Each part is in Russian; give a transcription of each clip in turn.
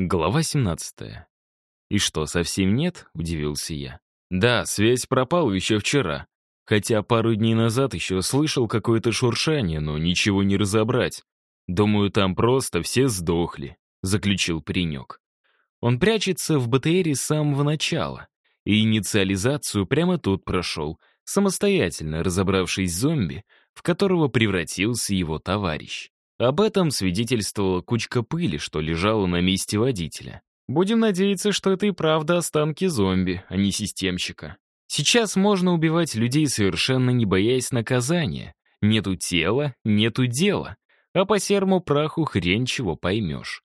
Глава 17. «И что, совсем нет?» — удивился я. «Да, связь пропала еще вчера. Хотя пару дней назад еще слышал какое-то шуршание, но ничего не разобрать. Думаю, там просто все сдохли», — заключил паренек. Он прячется в БТРе с самого начала, и инициализацию прямо тут прошел, самостоятельно разобравшись с зомби, в которого превратился его товарищ. Об этом свидетельствовала кучка пыли, что лежала на месте водителя. Будем надеяться, что это и правда останки зомби, а не системщика. Сейчас можно убивать людей, совершенно не боясь наказания. Нету тела, нету дела. А по серому праху хрен чего поймешь.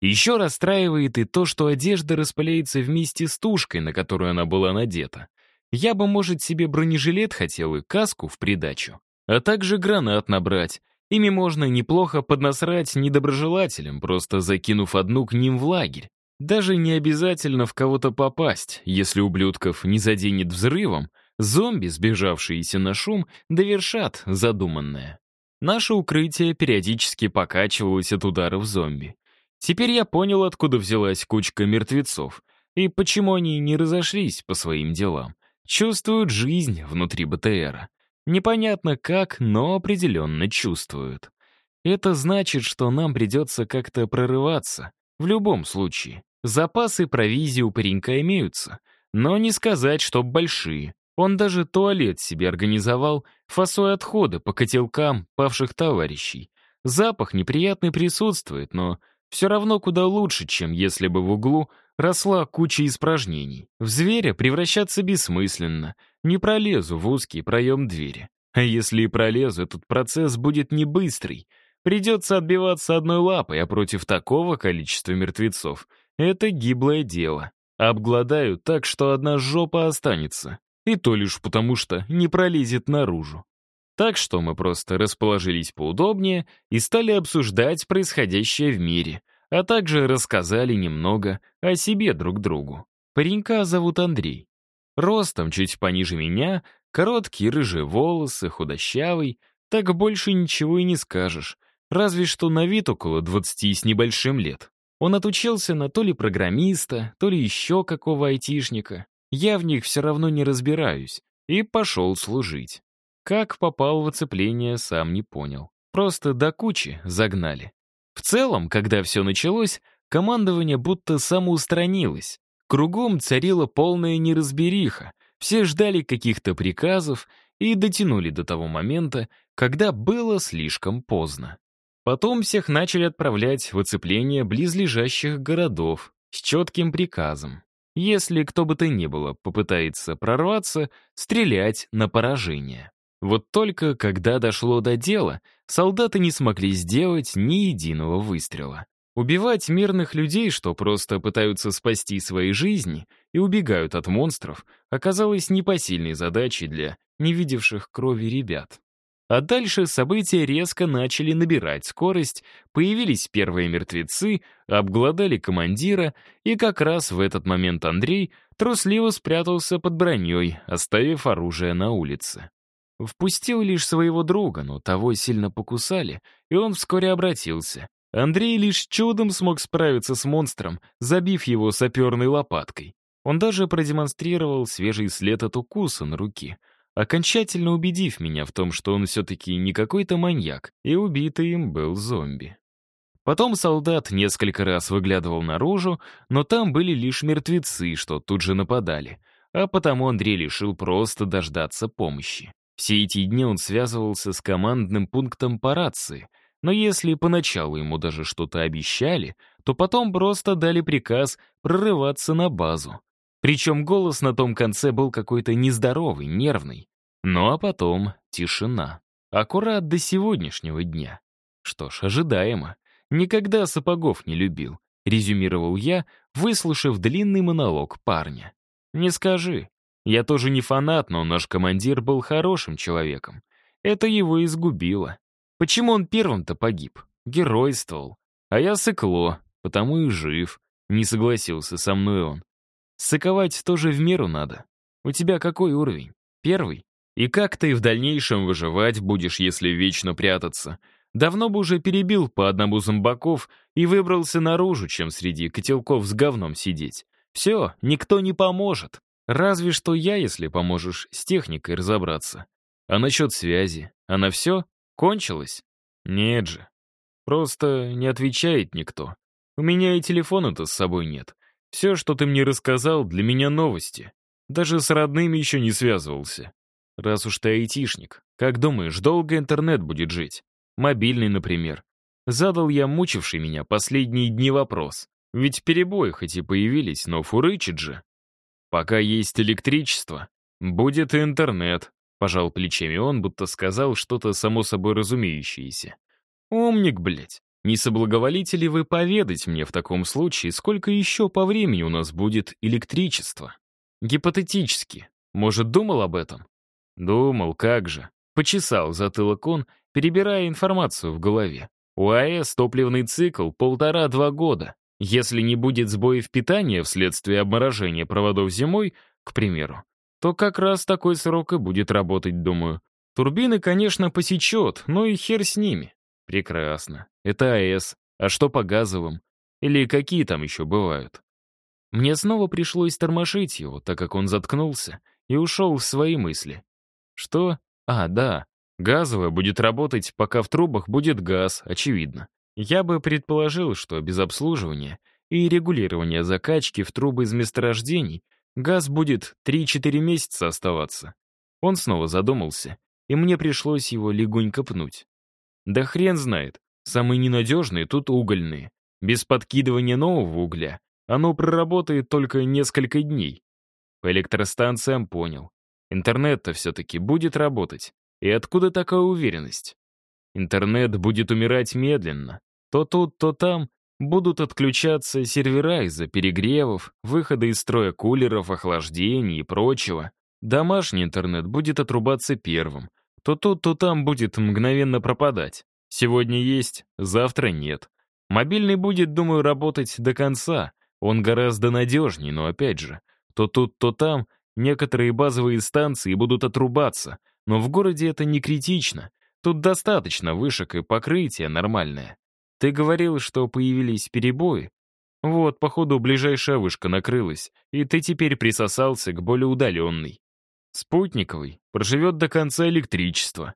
Еще расстраивает и то, что одежда распыляется вместе с тушкой, на которую она была надета. Я бы, может, себе бронежилет хотел и каску в придачу, а также гранат набрать, Ими можно неплохо поднасрать недоброжелателям, просто закинув одну к ним в лагерь. Даже не обязательно в кого-то попасть, если ублюдков не заденет взрывом, зомби, сбежавшиеся на шум, довершат задуманное. Наше укрытие периодически покачивалось от ударов зомби. Теперь я понял, откуда взялась кучка мертвецов и почему они не разошлись по своим делам. Чувствуют жизнь внутри БТРа. Непонятно как, но определенно чувствуют. Это значит, что нам придется как-то прорываться. В любом случае. Запасы провизии у паренька имеются. Но не сказать, что большие. Он даже туалет себе организовал, фасуя отходы по котелкам павших товарищей. Запах неприятный присутствует, но все равно куда лучше, чем если бы в углу росла куча испражнений. В зверя превращаться бессмысленно. Не пролезу в узкий проем двери. А если и пролезу, этот процесс будет не быстрый. Придется отбиваться одной лапой, а против такого количества мертвецов это гиблое дело. Обгладаю так, что одна жопа останется. И то лишь потому, что не пролезет наружу. Так что мы просто расположились поудобнее и стали обсуждать происходящее в мире, а также рассказали немного о себе друг другу. Паренька зовут Андрей. Ростом чуть пониже меня, короткие рыжие волосы, худощавый. Так больше ничего и не скажешь. Разве что на вид около двадцати с небольшим лет. Он отучился на то ли программиста, то ли еще какого айтишника. Я в них все равно не разбираюсь. И пошел служить. Как попал в оцепление, сам не понял. Просто до кучи загнали. В целом, когда все началось, командование будто самоустранилось. Кругом царила полная неразбериха, все ждали каких-то приказов и дотянули до того момента, когда было слишком поздно. Потом всех начали отправлять в оцепление близлежащих городов с четким приказом. Если кто бы то ни было попытается прорваться, стрелять на поражение. Вот только когда дошло до дела, солдаты не смогли сделать ни единого выстрела. Убивать мирных людей, что просто пытаются спасти свои жизни и убегают от монстров, оказалось непосильной задачей для не видевших крови ребят. А дальше события резко начали набирать скорость, появились первые мертвецы, обглодали командира, и как раз в этот момент Андрей трусливо спрятался под броней, оставив оружие на улице. Впустил лишь своего друга, но того сильно покусали, и он вскоре обратился. Андрей лишь чудом смог справиться с монстром, забив его саперной лопаткой. Он даже продемонстрировал свежий след от укуса на руке, окончательно убедив меня в том, что он все-таки не какой-то маньяк, и убитый им был зомби. Потом солдат несколько раз выглядывал наружу, но там были лишь мертвецы, что тут же нападали, а потому Андрей решил просто дождаться помощи. Все эти дни он связывался с командным пунктом по рации — но если поначалу ему даже что-то обещали, то потом просто дали приказ прорываться на базу. Причем голос на том конце был какой-то нездоровый, нервный. Ну а потом тишина. Аккурат до сегодняшнего дня. Что ж, ожидаемо. Никогда сапогов не любил, резюмировал я, выслушав длинный монолог парня. Не скажи. Я тоже не фанат, но наш командир был хорошим человеком. Это его изгубило. Почему он первым-то погиб? Геройствовал. А я сыкло, потому и жив. Не согласился со мной он. Сыковать тоже в меру надо. У тебя какой уровень? Первый? И как ты в дальнейшем выживать будешь, если вечно прятаться? Давно бы уже перебил по одному зомбаков и выбрался наружу, чем среди котелков с говном сидеть. Все, никто не поможет. Разве что я, если поможешь с техникой разобраться. А насчет связи? Она все? Кончилась? Нет же. Просто не отвечает никто. У меня и телефона-то с собой нет. Все, что ты мне рассказал, для меня новости. Даже с родными еще не связывался. Раз уж ты айтишник, как думаешь, долго интернет будет жить? Мобильный, например. Задал я мучивший меня последние дни вопрос. Ведь перебои хоть и появились, но фурычит же. Пока есть электричество, будет и интернет, пожал плечами он, будто сказал что-то само собой разумеющееся. Умник, блядь. Не соблаговолите ли вы поведать мне в таком случае, сколько еще по времени у нас будет электричество? Гипотетически. Может, думал об этом? Думал, как же. Почесал затылок он, перебирая информацию в голове. У АЭС топливный цикл полтора-два года. Если не будет сбоев питания вследствие обморожения проводов зимой, к примеру, то как раз такой срок и будет работать, думаю. Турбины, конечно, посечет, но и хер с ними. Прекрасно. Это АЭС. А что по газовым? Или какие там еще бывают? Мне снова пришлось тормошить его, так как он заткнулся и ушел в свои мысли. Что? А, да, Газовая будет работать, пока в трубах будет газ, очевидно. Я бы предположил, что без обслуживания и регулирования закачки в трубы из месторождений газ будет 3-4 месяца оставаться. Он снова задумался, и мне пришлось его легонько пнуть. Да хрен знает, самые ненадежные тут угольные. Без подкидывания нового угля оно проработает только несколько дней. По электростанциям понял. Интернет-то все-таки будет работать. И откуда такая уверенность? Интернет будет умирать медленно. То тут, то там будут отключаться сервера из-за перегревов, выхода из строя кулеров, охлаждений и прочего. Домашний интернет будет отрубаться первым. То тут, то там будет мгновенно пропадать. Сегодня есть, завтра нет. Мобильный будет, думаю, работать до конца. Он гораздо надежнее, но опять же, то тут, то там некоторые базовые станции будут отрубаться — но в городе это не критично. Тут достаточно вышек и покрытие нормальное. Ты говорил, что появились перебои? Вот, походу, ближайшая вышка накрылась, и ты теперь присосался к более удаленной. Спутниковый проживет до конца электричества.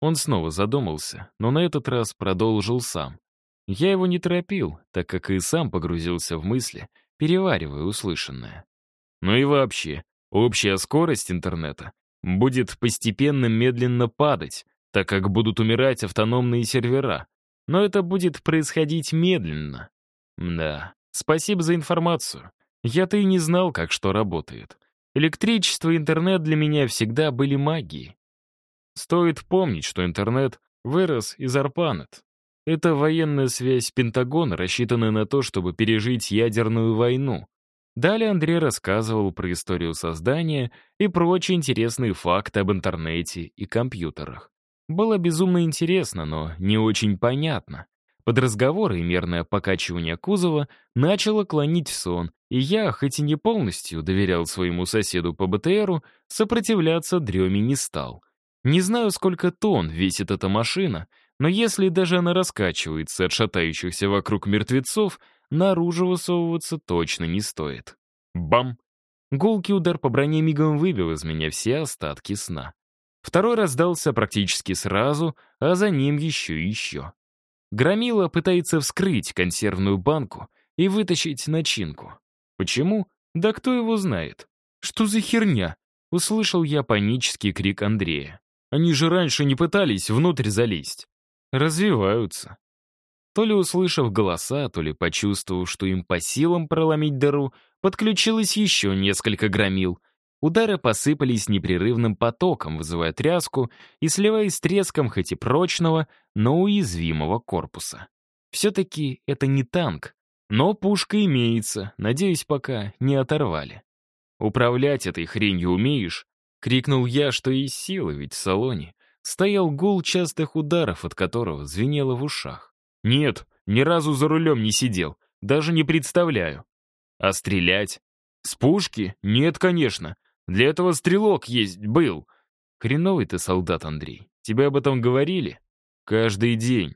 Он снова задумался, но на этот раз продолжил сам. Я его не торопил, так как и сам погрузился в мысли, переваривая услышанное. Ну и вообще, общая скорость интернета будет постепенно медленно падать, так как будут умирать автономные сервера. Но это будет происходить медленно. Да, спасибо за информацию. Я-то и не знал, как что работает. Электричество и интернет для меня всегда были магией. Стоит помнить, что интернет вырос из ARPANET. Это военная связь Пентагона, рассчитанная на то, чтобы пережить ядерную войну. Далее Андрей рассказывал про историю создания и прочие интересные факты об интернете и компьютерах. Было безумно интересно, но не очень понятно. Под разговоры и мерное покачивание кузова начало клонить в сон, и я, хоть и не полностью доверял своему соседу по БТРу, сопротивляться дреме не стал. Не знаю, сколько тонн весит эта машина, но если даже она раскачивается от шатающихся вокруг мертвецов, наружу высовываться точно не стоит. Бам! Гулкий удар по броне мигом выбил из меня все остатки сна. Второй раздался практически сразу, а за ним еще и еще. Громила пытается вскрыть консервную банку и вытащить начинку. Почему? Да кто его знает? Что за херня? Услышал я панический крик Андрея. Они же раньше не пытались внутрь залезть. Развиваются. То ли услышав голоса, то ли почувствовав, что им по силам проломить дыру, подключилось еще несколько громил. Удары посыпались непрерывным потоком, вызывая тряску и сливаясь с треском хоть и прочного, но уязвимого корпуса. Все-таки это не танк, но пушка имеется, надеюсь, пока не оторвали. «Управлять этой хренью умеешь?» — крикнул я, что есть силы, ведь в салоне стоял гул частых ударов, от которого звенело в ушах. Нет, ни разу за рулем не сидел. Даже не представляю. А стрелять? С пушки? Нет, конечно. Для этого стрелок есть, был. Хреновый ты солдат, Андрей. Тебе об этом говорили? Каждый день.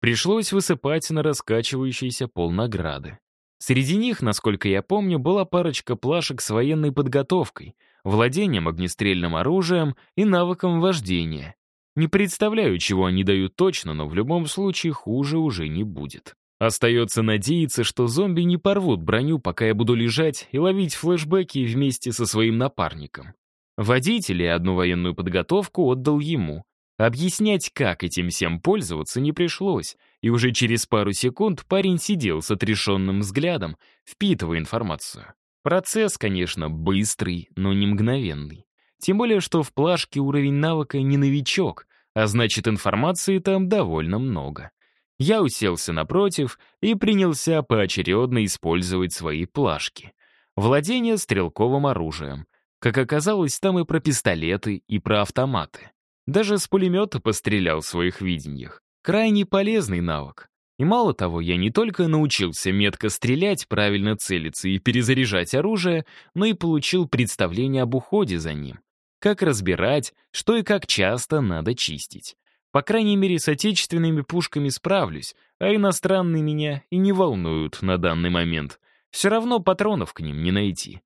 Пришлось высыпать на раскачивающийся пол награды. Среди них, насколько я помню, была парочка плашек с военной подготовкой, владением огнестрельным оружием и навыком вождения. Не представляю, чего они дают точно, но в любом случае хуже уже не будет. Остается надеяться, что зомби не порвут броню, пока я буду лежать и ловить флешбеки вместе со своим напарником. Водитель и одну военную подготовку отдал ему. Объяснять, как этим всем пользоваться, не пришлось, и уже через пару секунд парень сидел с отрешенным взглядом, впитывая информацию. Процесс, конечно, быстрый, но не мгновенный. Тем более, что в плашке уровень навыка не новичок, а значит, информации там довольно много. Я уселся напротив и принялся поочередно использовать свои плашки. Владение стрелковым оружием. Как оказалось, там и про пистолеты, и про автоматы. Даже с пулемета пострелял в своих видениях. Крайне полезный навык. И мало того, я не только научился метко стрелять, правильно целиться и перезаряжать оружие, но и получил представление об уходе за ним. Как разбирать, что и как часто надо чистить. По крайней мере, с отечественными пушками справлюсь, а иностранные меня и не волнуют на данный момент. Все равно патронов к ним не найти.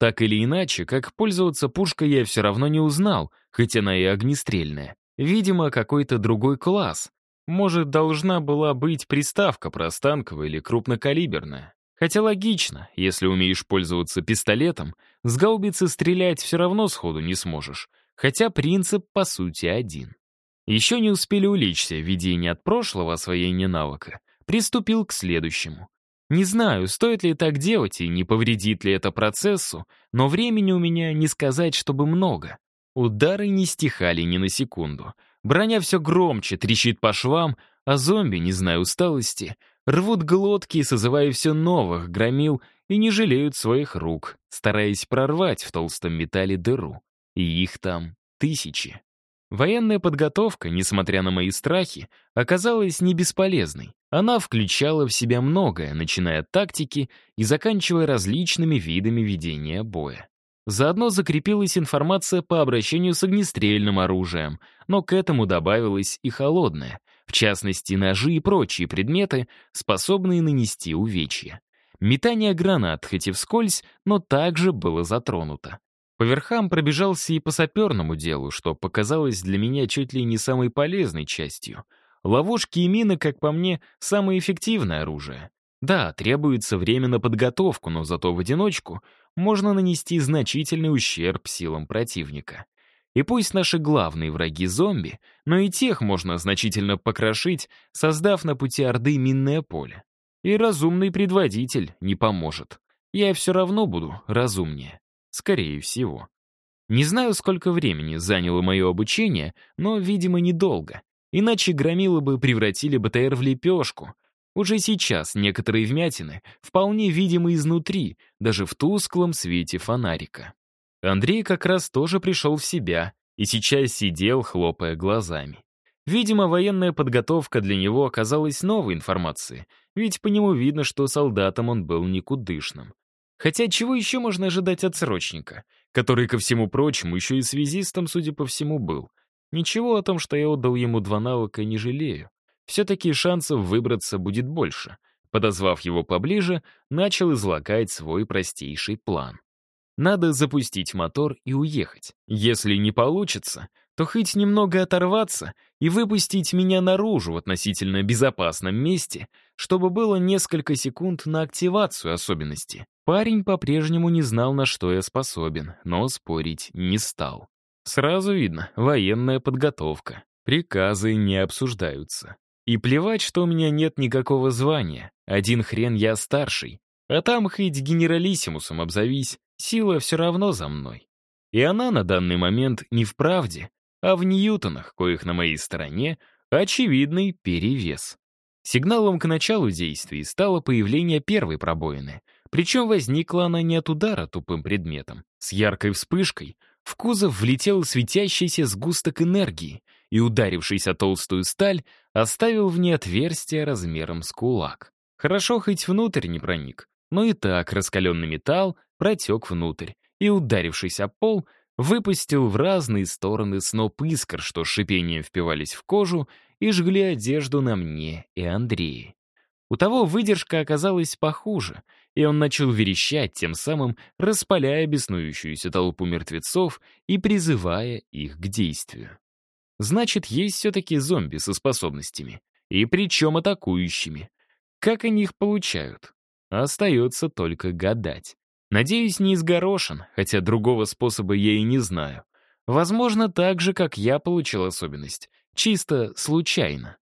Так или иначе, как пользоваться пушкой я все равно не узнал, хоть она и огнестрельная. Видимо, какой-то другой класс. Может, должна была быть приставка простанковая или крупнокалиберная. Хотя логично, если умеешь пользоваться пистолетом, с гаубицы стрелять все равно сходу не сможешь, хотя принцип по сути один. Еще не успели уличься видение от прошлого освоения навыка, приступил к следующему. Не знаю, стоит ли так делать и не повредит ли это процессу, но времени у меня не сказать, чтобы много. Удары не стихали ни на секунду. Броня все громче, трещит по швам, а зомби, не зная усталости, рвут глотки, созывая все новых громил и не жалеют своих рук, стараясь прорвать в толстом металле дыру. И их там тысячи. Военная подготовка, несмотря на мои страхи, оказалась не бесполезной. Она включала в себя многое, начиная от тактики и заканчивая различными видами ведения боя. Заодно закрепилась информация по обращению с огнестрельным оружием, но к этому добавилось и холодное, в частности, ножи и прочие предметы, способные нанести увечья. Метание гранат, хоть и вскользь, но также было затронуто. По верхам пробежался и по саперному делу, что показалось для меня чуть ли не самой полезной частью. Ловушки и мины, как по мне, самое эффективное оружие. Да, требуется время на подготовку, но зато в одиночку можно нанести значительный ущерб силам противника. И пусть наши главные враги зомби, но и тех можно значительно покрошить, создав на пути Орды минное поле. И разумный предводитель не поможет. Я все равно буду разумнее. Скорее всего. Не знаю, сколько времени заняло мое обучение, но, видимо, недолго. Иначе громилы бы превратили БТР в лепешку. Уже сейчас некоторые вмятины вполне видимы изнутри, даже в тусклом свете фонарика. Андрей как раз тоже пришел в себя и сейчас сидел, хлопая глазами. Видимо, военная подготовка для него оказалась новой информацией, ведь по нему видно, что солдатом он был никудышным. Хотя чего еще можно ожидать от срочника, который, ко всему прочему, еще и связистом, судя по всему, был? Ничего о том, что я отдал ему два навыка, не жалею. Все-таки шансов выбраться будет больше. Подозвав его поближе, начал излагать свой простейший план. Надо запустить мотор и уехать. Если не получится, то хоть немного оторваться и выпустить меня наружу в относительно безопасном месте, чтобы было несколько секунд на активацию особенности. Парень по-прежнему не знал, на что я способен, но спорить не стал. Сразу видно, военная подготовка. Приказы не обсуждаются. И плевать, что у меня нет никакого звания. Один хрен я старший. А там хоть генералиссимусом обзовись, сила все равно за мной. И она на данный момент не в правде, а в ньютонах, коих на моей стороне очевидный перевес. Сигналом к началу действий стало появление первой пробоины — причем возникла она не от удара тупым предметом. С яркой вспышкой в кузов влетел светящийся сгусток энергии и, ударившись о толстую сталь, оставил в ней отверстие размером с кулак. Хорошо хоть внутрь не проник, но и так раскаленный металл протек внутрь и, ударившись о пол, выпустил в разные стороны сноп искр, что шипением впивались в кожу и жгли одежду на мне и Андрее. У того выдержка оказалась похуже, и он начал верещать, тем самым распаляя беснующуюся толпу мертвецов и призывая их к действию. Значит, есть все-таки зомби со способностями, и причем атакующими. Как они их получают? Остается только гадать. Надеюсь, не из горошин, хотя другого способа я и не знаю. Возможно, так же, как я получил особенность. Чисто случайно.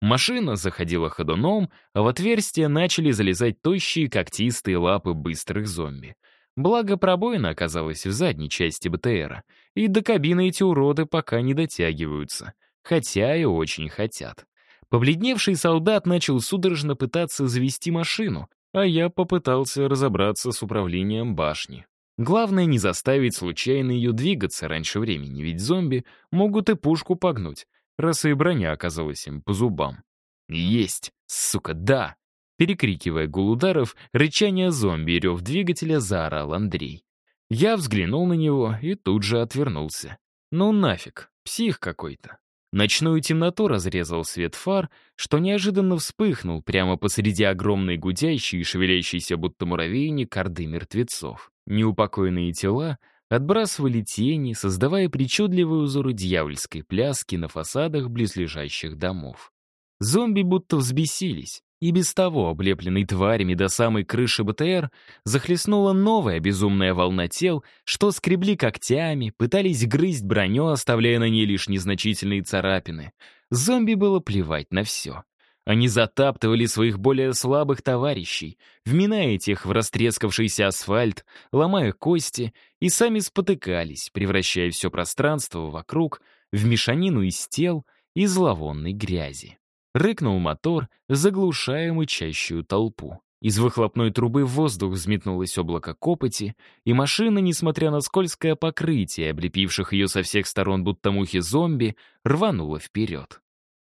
Машина заходила ходуном, а в отверстие начали залезать тощие когтистые лапы быстрых зомби. Благо, пробоина оказалась в задней части БТРа, и до кабины эти уроды пока не дотягиваются, хотя и очень хотят. Побледневший солдат начал судорожно пытаться завести машину, а я попытался разобраться с управлением башни. Главное не заставить случайно ее двигаться раньше времени, ведь зомби могут и пушку погнуть, раз и броня оказалась им по зубам. «Есть! Сука, да!» Перекрикивая гул ударов, рычание зомби и рев двигателя заорал Андрей. Я взглянул на него и тут же отвернулся. Ну нафиг, псих какой-то. Ночную темноту разрезал свет фар, что неожиданно вспыхнул прямо посреди огромной гудящей и шевелящейся будто муравейник орды мертвецов. Неупокоенные тела отбрасывали тени, создавая причудливые узоры дьявольской пляски на фасадах близлежащих домов. Зомби будто взбесились, и без того облепленный тварями до самой крыши БТР захлестнула новая безумная волна тел, что скребли когтями, пытались грызть броню, оставляя на ней лишь незначительные царапины. Зомби было плевать на все. Они затаптывали своих более слабых товарищей, вминая этих в растрескавшийся асфальт, ломая кости, и сами спотыкались, превращая все пространство вокруг в мешанину из тел и зловонной грязи. Рыкнул мотор, заглушая мычащую толпу. Из выхлопной трубы в воздух взметнулось облако копоти, и машина, несмотря на скользкое покрытие, облепивших ее со всех сторон будто мухи зомби, рванула вперед.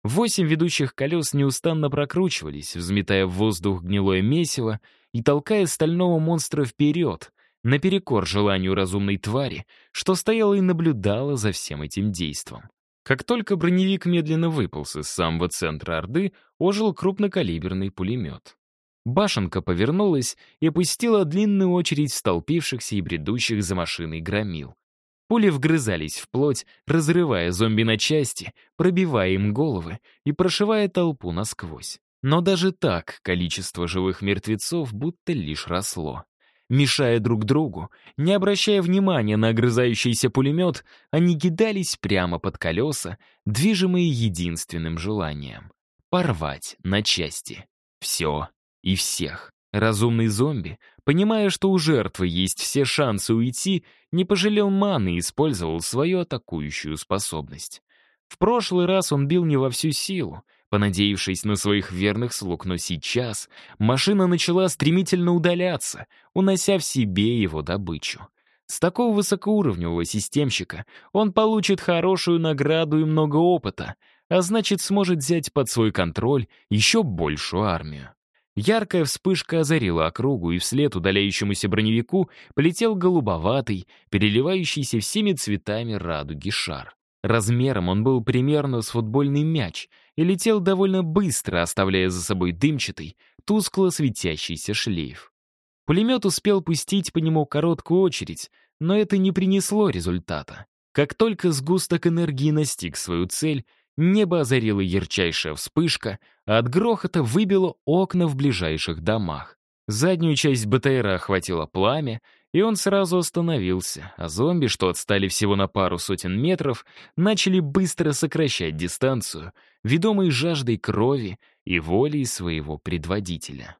Восемь ведущих колес неустанно прокручивались, взметая в воздух гнилое месиво и толкая стального монстра вперед, наперекор желанию разумной твари, что стояла и наблюдала за всем этим действом. Как только броневик медленно выполз из самого центра Орды, ожил крупнокалиберный пулемет. Башенка повернулась и опустила длинную очередь столпившихся и бредущих за машиной громил. Пули вгрызались в плоть, разрывая зомби на части, пробивая им головы и прошивая толпу насквозь. Но даже так количество живых мертвецов будто лишь росло. Мешая друг другу, не обращая внимания на огрызающийся пулемет, они кидались прямо под колеса, движимые единственным желанием — порвать на части. Все и всех. Разумный зомби, понимая, что у жертвы есть все шансы уйти, не пожалел маны и использовал свою атакующую способность. В прошлый раз он бил не во всю силу, понадеявшись на своих верных слуг, но сейчас машина начала стремительно удаляться, унося в себе его добычу. С такого высокоуровневого системщика он получит хорошую награду и много опыта, а значит сможет взять под свой контроль еще большую армию. Яркая вспышка озарила округу, и вслед удаляющемуся броневику полетел голубоватый, переливающийся всеми цветами радуги шар. Размером он был примерно с футбольный мяч и летел довольно быстро, оставляя за собой дымчатый, тускло светящийся шлейф. Пулемет успел пустить по нему короткую очередь, но это не принесло результата. Как только сгусток энергии настиг свою цель, небо озарила ярчайшая вспышка, а от грохота выбило окна в ближайших домах. Заднюю часть БТРа охватило пламя, и он сразу остановился, а зомби, что отстали всего на пару сотен метров, начали быстро сокращать дистанцию, ведомые жаждой крови и волей своего предводителя.